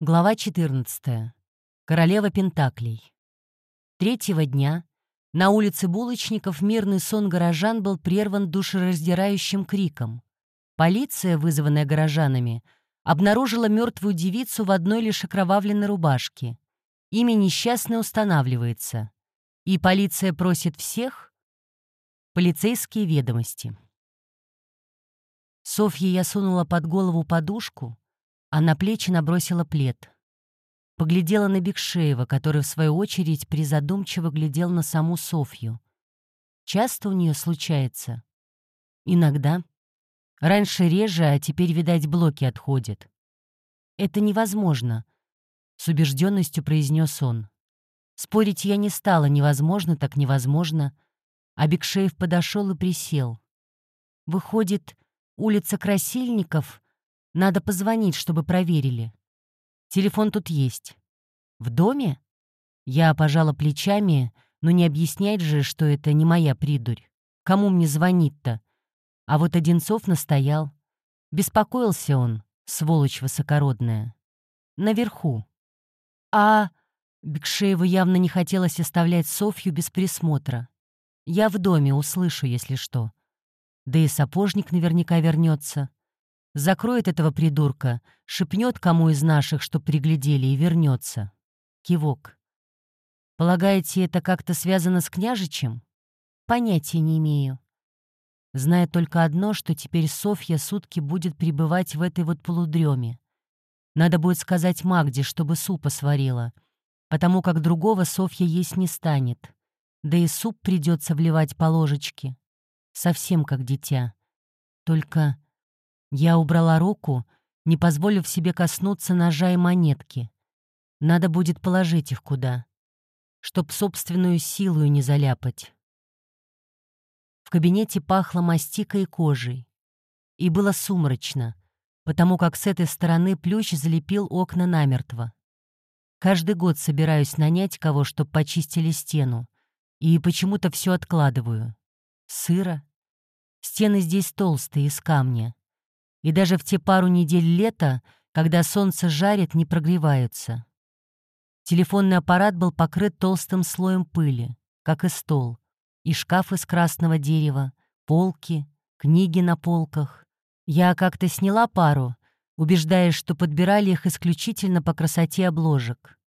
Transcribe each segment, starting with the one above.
Глава 14. Королева Пентаклей. Третьего дня на улице Булочников мирный сон горожан был прерван душераздирающим криком. Полиция, вызванная горожанами, обнаружила мертвую девицу в одной лишь окровавленной рубашке. Имя несчастной устанавливается. И полиция просит всех полицейские ведомости. Софье я сунула под голову подушку, а на плечи набросила плед. Поглядела на Бекшеева, который, в свою очередь, призадумчиво глядел на саму Софью. Часто у нее случается? Иногда. Раньше реже, а теперь, видать, блоки отходят. Это невозможно, — с убежденностью произнес он. Спорить я не стала, невозможно так невозможно. А Бекшеев подошел и присел. Выходит, улица Красильников — надо позвонить, чтобы проверили. Телефон тут есть. В доме? Я пожала плечами, но не объяснять же, что это не моя придурь. Кому мне звонить-то? А вот Одинцов настоял. Беспокоился он, сволочь высокородная. Наверху. А... Бекшееву явно не хотелось оставлять Софью без присмотра. Я в доме, услышу, если что. Да и сапожник наверняка вернется закроет этого придурка, шепнет кому из наших, что приглядели, и вернется. Кивок. Полагаете, это как-то связано с княжичем? Понятия не имею. Знаю только одно, что теперь Софья сутки будет пребывать в этой вот полудреме. Надо будет сказать Магде, чтобы супа сварила, потому как другого Софья есть не станет. Да и суп придется вливать по ложечке. Совсем как дитя. Только я убрала руку, не позволив себе коснуться ножа и монетки. Надо будет положить их куда, чтоб собственную силу не заляпать. В кабинете пахло мастикой и кожей. И было сумрачно, потому как с этой стороны плющ залепил окна намертво. Каждый год собираюсь нанять кого, чтоб почистили стену, и почему-то все откладываю. Сыро. Стены здесь толстые, из камня и даже в те пару недель лета, когда солнце жарит, не прогреваются. Телефонный аппарат был покрыт толстым слоем пыли, как и стол, и шкаф из красного дерева, полки, книги на полках. Я как-то сняла пару, убеждаясь, что подбирали их исключительно по красоте обложек.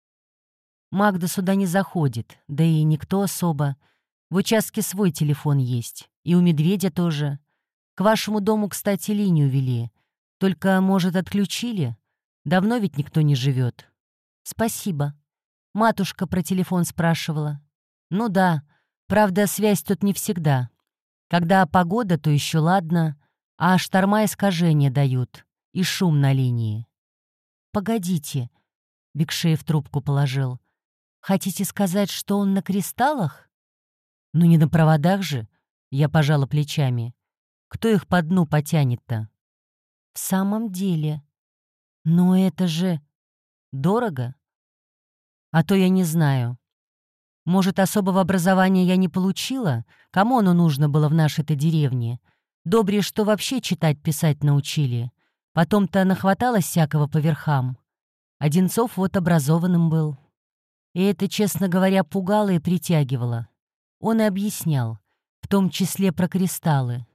Магда сюда не заходит, да и никто особо. В участке свой телефон есть, и у медведя тоже — к вашему дому, кстати, линию вели. Только, может, отключили? Давно ведь никто не живет. Спасибо. Матушка про телефон спрашивала. Ну да, правда, связь тут не всегда. Когда погода, то еще ладно, а шторма искажения дают, и шум на линии. «Погодите», — Бекшеев трубку положил. «Хотите сказать, что он на кристаллах?» «Ну не на проводах же», — я пожала плечами. Кто их по дну потянет-то? В самом деле. Но это же... Дорого? А то я не знаю. Может, особого образования я не получила? Кому оно нужно было в нашей-то деревне? Добре, что вообще читать-писать научили. Потом-то нахваталось всякого по верхам. Одинцов вот образованным был. И это, честно говоря, пугало и притягивало. Он и объяснял, в том числе про кристаллы.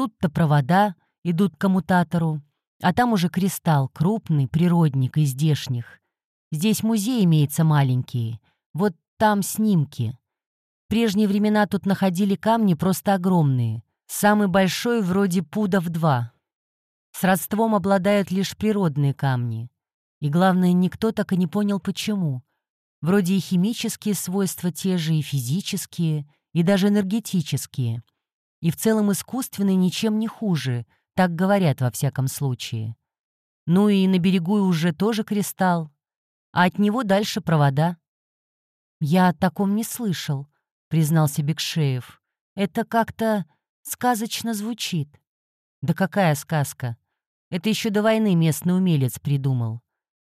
Тут-то провода идут к коммутатору, а там уже кристалл, крупный, природник из здешних. Здесь музей имеется маленький, вот там снимки. В прежние времена тут находили камни просто огромные, самый большой вроде пуда в два. С родством обладают лишь природные камни. И главное, никто так и не понял, почему. Вроде и химические свойства те же, и физические, и даже энергетические — и в целом искусственный ничем не хуже, так говорят во всяком случае. Ну и на берегу уже тоже кристалл, а от него дальше провода. «Я о таком не слышал», — признался Бекшеев. «Это как-то сказочно звучит». «Да какая сказка? Это еще до войны местный умелец придумал.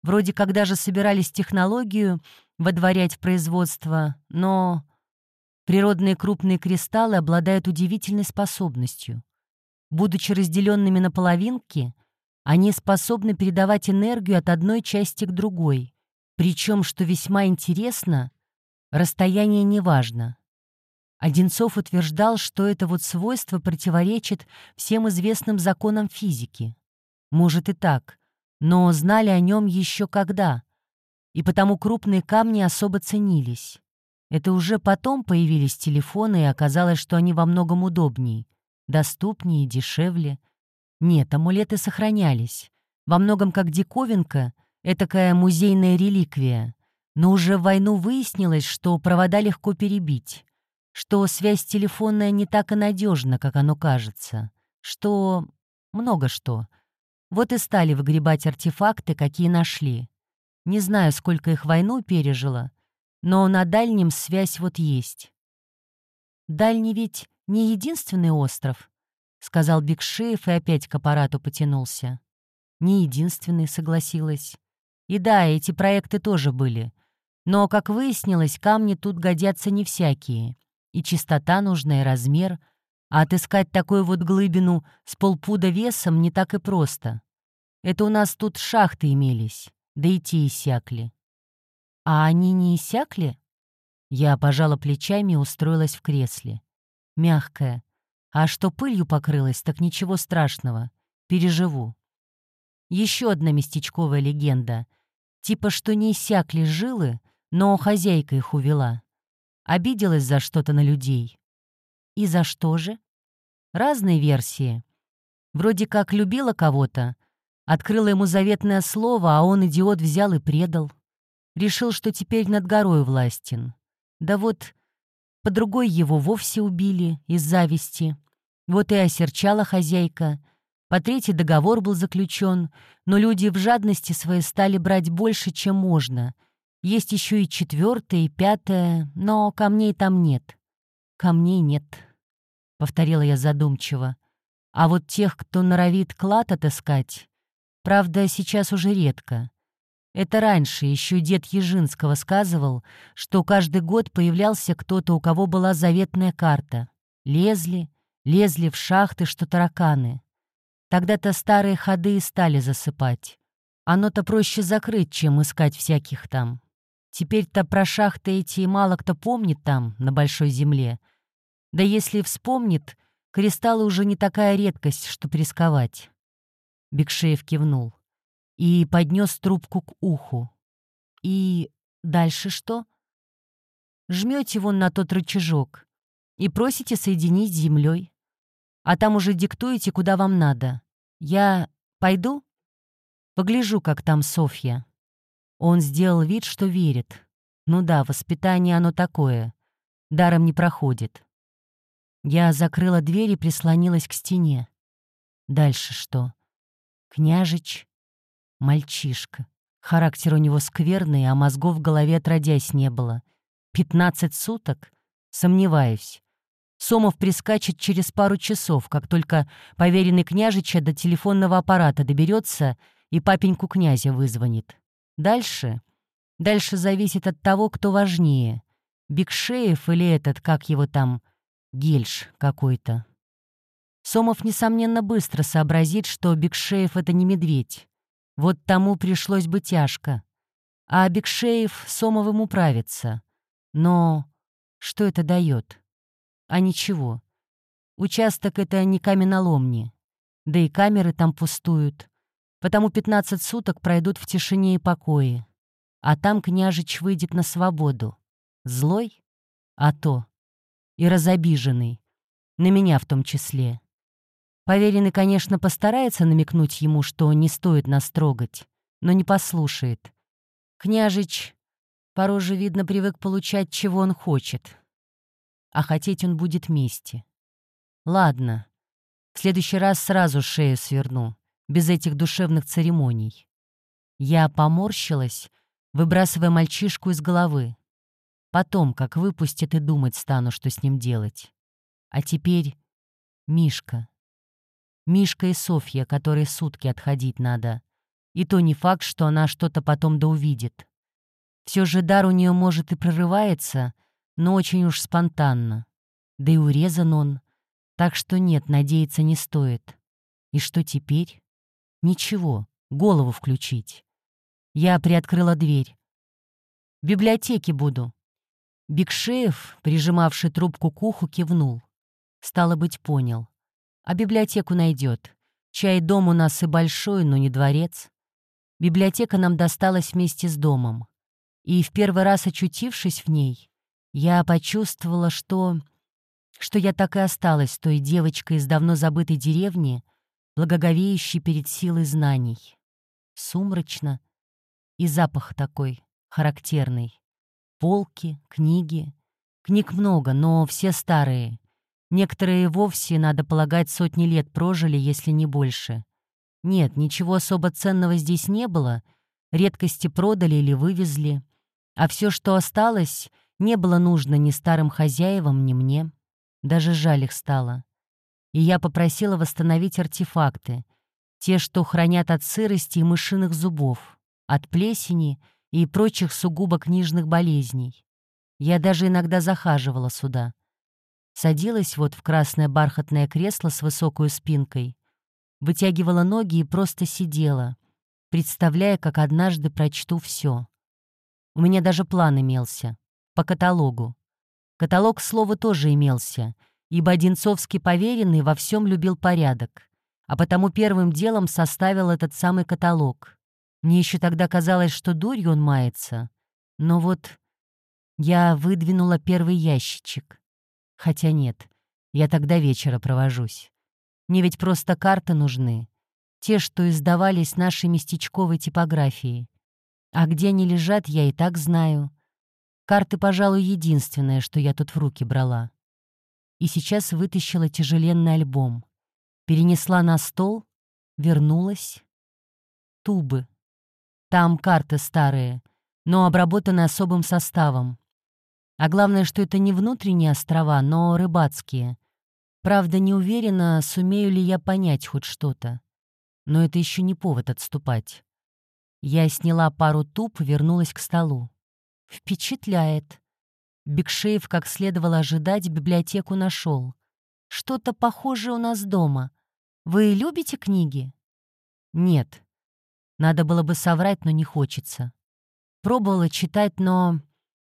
Вроде когда же собирались технологию водворять в производство, но Природные крупные кристаллы обладают удивительной способностью. Будучи разделенными на половинки, Они способны передавать энергию от одной части к другой. Причем, что весьма интересно, расстояние не важно. Одинцов утверждал, что это вот свойство противоречит всем известным законам физики. Может и так, но знали о нем еще когда, и потому крупные камни особо ценились. Это уже потом появились телефоны, и оказалось, что они во многом удобнее, доступнее, дешевле. Нет, амулеты сохранялись. Во многом как диковинка, этакая музейная реликвия. Но уже в войну выяснилось, что провода легко перебить, что связь телефонная не так и надежна, как оно кажется, что... много что. Вот и стали выгребать артефакты, какие нашли. Не знаю, сколько их войну пережила, но на дальнем связь вот есть. «Дальний ведь не единственный остров», — сказал Бигшеев и опять к аппарату потянулся. «Не единственный», — согласилась. «И да, эти проекты тоже были. Но, как выяснилось, камни тут годятся не всякие. И чистота нужна, и размер. А отыскать такую вот глыбину с полпуда весом не так и просто. Это у нас тут шахты имелись, да и те иссякли. «А они не иссякли?» Я пожала плечами и устроилась в кресле. Мягкая. А что пылью покрылась, так ничего страшного. Переживу. Еще одна местечковая легенда. Типа, что не иссякли жилы, но хозяйка их увела. Обиделась за что-то на людей. И за что же? Разные версии. Вроде как любила кого-то, открыла ему заветное слово, а он, идиот, взял и предал. Решил, что теперь над горой властен. Да вот, по другой его вовсе убили из зависти. Вот и осерчала хозяйка. По третий договор был заключен, но люди в жадности своей стали брать больше, чем можно. Есть еще и четвертое, и пятое, но камней там нет. Камней нет, — повторила я задумчиво. А вот тех, кто норовит клад отыскать, правда, сейчас уже редко. Это раньше еще дед Ежинского сказывал, что каждый год появлялся кто-то, у кого была заветная карта. Лезли, лезли в шахты, что тараканы. Тогда-то старые ходы и стали засыпать. Оно-то проще закрыть, чем искать всяких там. Теперь-то про шахты эти мало кто помнит там, на Большой Земле. Да если вспомнит, кристаллы уже не такая редкость, что рисковать. Бекшеев кивнул и поднес трубку к уху. И дальше что? Жмете вон на тот рычажок и просите соединить с землей. А там уже диктуете, куда вам надо. Я пойду? Погляжу, как там Софья. Он сделал вид, что верит. Ну да, воспитание оно такое. Даром не проходит. Я закрыла дверь и прислонилась к стене. Дальше что? Княжич Мальчишка. Характер у него скверный, а мозгов в голове отродясь не было. Пятнадцать суток? Сомневаюсь. Сомов прискачет через пару часов, как только поверенный княжича до телефонного аппарата доберется и папеньку князя вызвонит. Дальше? Дальше зависит от того, кто важнее. Бигшеев или этот, как его там, Гельш какой-то. Сомов, несомненно, быстро сообразит, что Бигшеев — это не медведь. Вот тому пришлось бы тяжко. А Бекшеев Сомовым управится. Но что это дает? А ничего. Участок — это не каменоломни. Да и камеры там пустуют. Потому 15 суток пройдут в тишине и покое. А там княжич выйдет на свободу. Злой? А то. И разобиженный. На меня в том числе. Поверенный, конечно, постарается намекнуть ему, что не стоит нас трогать, но не послушает. Княжич, порой же, видно, привык получать, чего он хочет. А хотеть он будет мести. Ладно, в следующий раз сразу шею сверну, без этих душевных церемоний. Я поморщилась, выбрасывая мальчишку из головы. Потом, как выпустит, и думать стану, что с ним делать. А теперь Мишка. Мишка и Софья, которой сутки отходить надо. И то не факт, что она что-то потом да увидит. Все же дар у нее, может, и прорывается, но очень уж спонтанно. Да и урезан он. Так что нет, надеяться не стоит. И что теперь? Ничего, голову включить. Я приоткрыла дверь. В библиотеке буду. Бекшеев, прижимавший трубку к уху, кивнул. Стало быть, понял. А библиотеку найдет. Чай дом у нас и большой, но не дворец. Библиотека нам досталась вместе с домом. И в первый раз очутившись в ней, я почувствовала, что... что я так и осталась той девочкой из давно забытой деревни, благоговеющей перед силой знаний. Сумрачно. И запах такой, характерный. Полки, книги. Книг много, но все старые. Некоторые вовсе, надо полагать, сотни лет прожили, если не больше. Нет, ничего особо ценного здесь не было. Редкости продали или вывезли. А все, что осталось, не было нужно ни старым хозяевам, ни мне. Даже жаль их стало. И я попросила восстановить артефакты. Те, что хранят от сырости и мышиных зубов, от плесени — и прочих сугубо книжных болезней. Я даже иногда захаживала сюда. Садилась вот в красное бархатное кресло с высокой спинкой, вытягивала ноги и просто сидела, представляя, как однажды прочту все. У меня даже план имелся. По каталогу. Каталог, к слову, тоже имелся, ибо Одинцовский поверенный во всем любил порядок, а потому первым делом составил этот самый каталог. Мне еще тогда казалось, что дурью он мается. Но вот я выдвинула первый ящичек. Хотя нет, я тогда вечера провожусь. Мне ведь просто карты нужны. Те, что издавались нашей местечковой типографией. А где они лежат, я и так знаю. Карты, пожалуй, единственное, что я тут в руки брала. И сейчас вытащила тяжеленный альбом. Перенесла на стол, вернулась. Тубы. Там карты старые, но обработаны особым составом. А главное, что это не внутренние острова, но рыбацкие. Правда, не уверена, сумею ли я понять хоть что-то. Но это еще не повод отступать. Я сняла пару туп, вернулась к столу. Впечатляет. Бекшеев, как следовало ожидать, библиотеку нашел. Что-то похожее у нас дома. Вы любите книги? Нет. Надо было бы соврать, но не хочется. Пробовала читать, но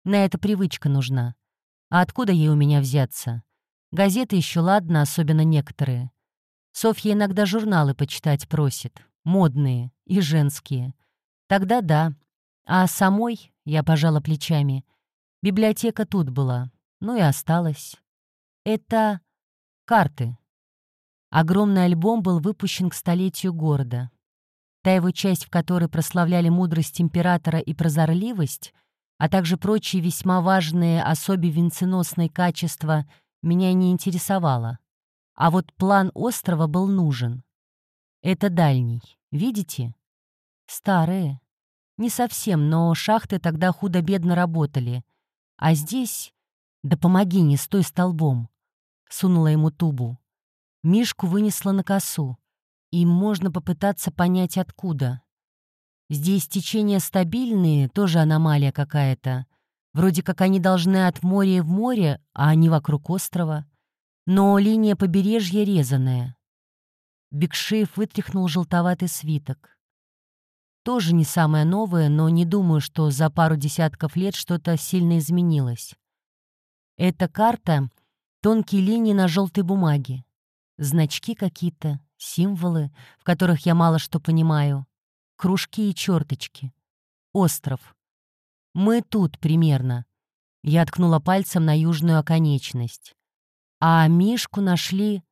на это привычка нужна. А откуда ей у меня взяться? Газеты еще ладно, особенно некоторые. Софья иногда журналы почитать просит. Модные и женские. Тогда да. А самой, я пожала плечами, библиотека тут была. Ну и осталась. Это карты. Огромный альбом был выпущен к столетию города. Та его часть, в которой прославляли мудрость императора и прозорливость, а также прочие весьма важные особи венценосные качества, меня не интересовала. А вот план острова был нужен. Это дальний, видите? Старые. Не совсем, но шахты тогда худо-бедно работали. А здесь... Да помоги, не стой столбом. Сунула ему тубу. Мишку вынесла на косу. И можно попытаться понять, откуда. Здесь течения стабильные, тоже аномалия какая-то. Вроде как они должны от моря в море, а они вокруг острова. Но линия побережья резаная. Бекшеев вытряхнул желтоватый свиток. Тоже не самое новое, но не думаю, что за пару десятков лет что-то сильно изменилось. Эта карта — тонкие линии на желтой бумаге. Значки какие-то, символы, в которых я мало что понимаю, кружки и черточки. Остров. Мы тут примерно. Я ткнула пальцем на южную оконечность. А Мишку нашли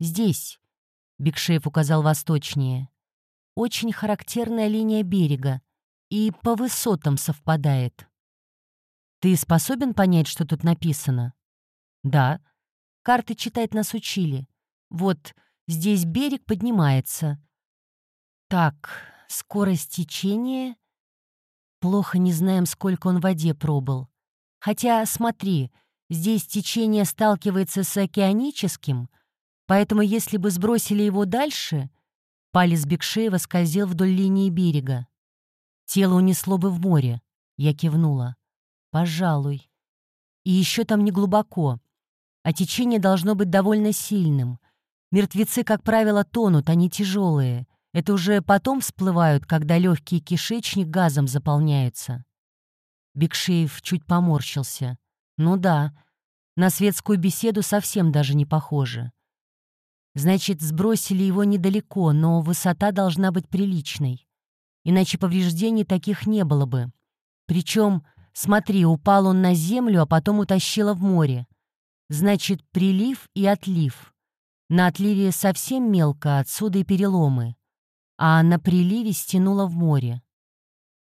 здесь, Бекшеев указал восточнее. Очень характерная линия берега и по высотам совпадает. Ты способен понять, что тут написано? Да. Карты читать нас учили. Вот Здесь берег поднимается. Так, скорость течения... Плохо не знаем, сколько он в воде пробыл. Хотя, смотри, здесь течение сталкивается с океаническим, поэтому если бы сбросили его дальше, палец Бекшеева скользил вдоль линии берега. Тело унесло бы в море, я кивнула. Пожалуй. И еще там не глубоко, а течение должно быть довольно сильным — Мертвецы, как правило, тонут, они тяжелые. Это уже потом всплывают, когда легкий кишечник газом заполняются. Бекшеев чуть поморщился. Ну да, на светскую беседу совсем даже не похоже. Значит, сбросили его недалеко, но высота должна быть приличной. Иначе повреждений таких не было бы. Причем, смотри, упал он на землю, а потом утащило в море. Значит, прилив и отлив. На отливе совсем мелко, отсюда и переломы. А на приливе стянуло в море.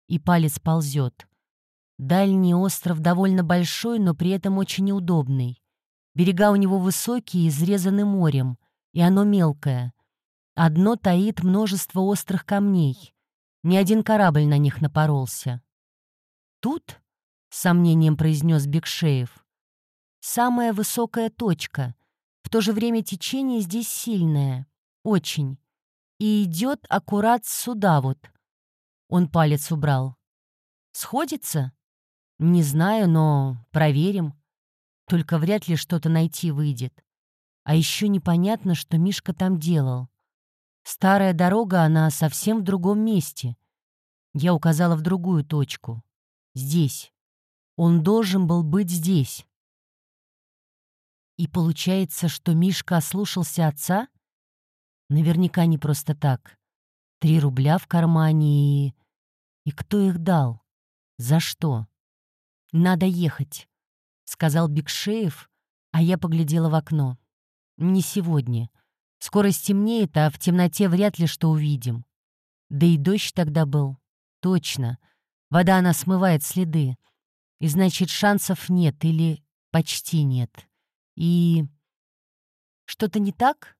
И палец ползет. Дальний остров довольно большой, но при этом очень неудобный. Берега у него высокие, изрезаны морем, и оно мелкое. Одно таит множество острых камней. Ни один корабль на них напоролся. «Тут?» — с сомнением произнес Бекшеев самая высокая точка. В то же время течение здесь сильное. Очень. И идет аккурат сюда вот. Он палец убрал. Сходится? Не знаю, но проверим. Только вряд ли что-то найти выйдет. А еще непонятно, что Мишка там делал. Старая дорога, она совсем в другом месте. Я указала в другую точку. Здесь. Он должен был быть здесь. И получается, что Мишка ослушался отца? Наверняка не просто так. Три рубля в кармане и... И кто их дал? За что? Надо ехать, — сказал Бекшеев, а я поглядела в окно. Не сегодня. Скоро стемнеет, а в темноте вряд ли что увидим. Да и дождь тогда был. Точно. Вода она смывает следы. И значит, шансов нет или почти нет. И... Что-то не так?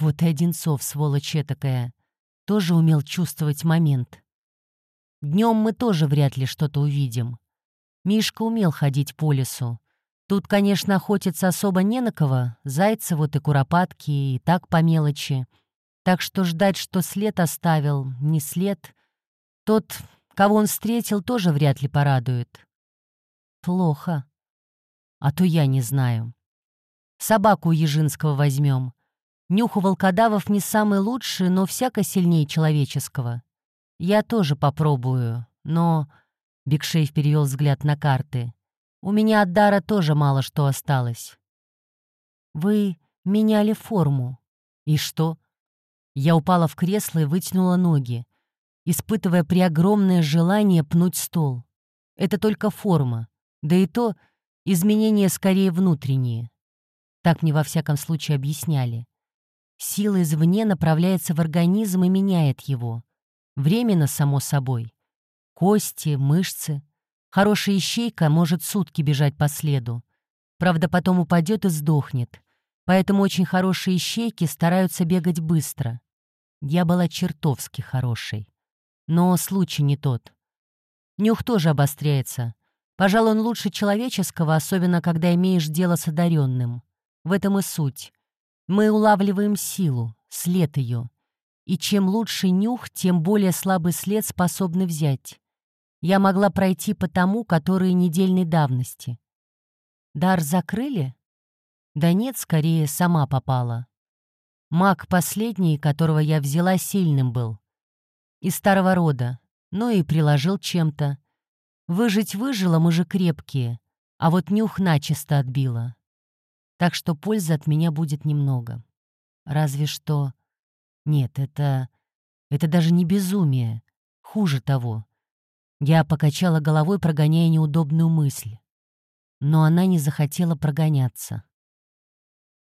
Вот и Одинцов, сволочь такая, тоже умел чувствовать момент. Днем мы тоже вряд ли что-то увидим. Мишка умел ходить по лесу. Тут, конечно, охотиться особо не на кого, зайцы вот и куропатки, и так по мелочи. Так что ждать, что след оставил, не след. Тот, кого он встретил, тоже вряд ли порадует. Плохо. А то я не знаю. Собаку Ежинского возьмем. Нюх у волкодавов не самый лучший, но всяко сильнее человеческого. Я тоже попробую, но... Бигшейв перевел взгляд на карты. У меня от дара тоже мало что осталось. Вы меняли форму. И что? Я упала в кресло и вытянула ноги, испытывая преогромное желание пнуть стол. Это только форма. Да и то Изменения скорее внутренние. Так мне во всяком случае объясняли. Сила извне направляется в организм и меняет его. Временно, само собой. Кости, мышцы. Хорошая ищейка может сутки бежать по следу. Правда, потом упадет и сдохнет. Поэтому очень хорошие ищейки стараются бегать быстро. Я была чертовски хорошей. Но случай не тот. Нюх тоже обостряется. Пожалуй, он лучше человеческого, особенно когда имеешь дело с одаренным. В этом и суть. Мы улавливаем силу, след ее. И чем лучше нюх, тем более слабый след способны взять. Я могла пройти по тому, который недельной давности. Дар закрыли? Да нет, скорее, сама попала. Маг последний, которого я взяла, сильным был. Из старого рода, но и приложил чем-то. Выжить выжила, мы же крепкие, а вот нюх начисто отбила. Так что пользы от меня будет немного. Разве что... Нет, это... Это даже не безумие. Хуже того. Я покачала головой, прогоняя неудобную мысль. Но она не захотела прогоняться.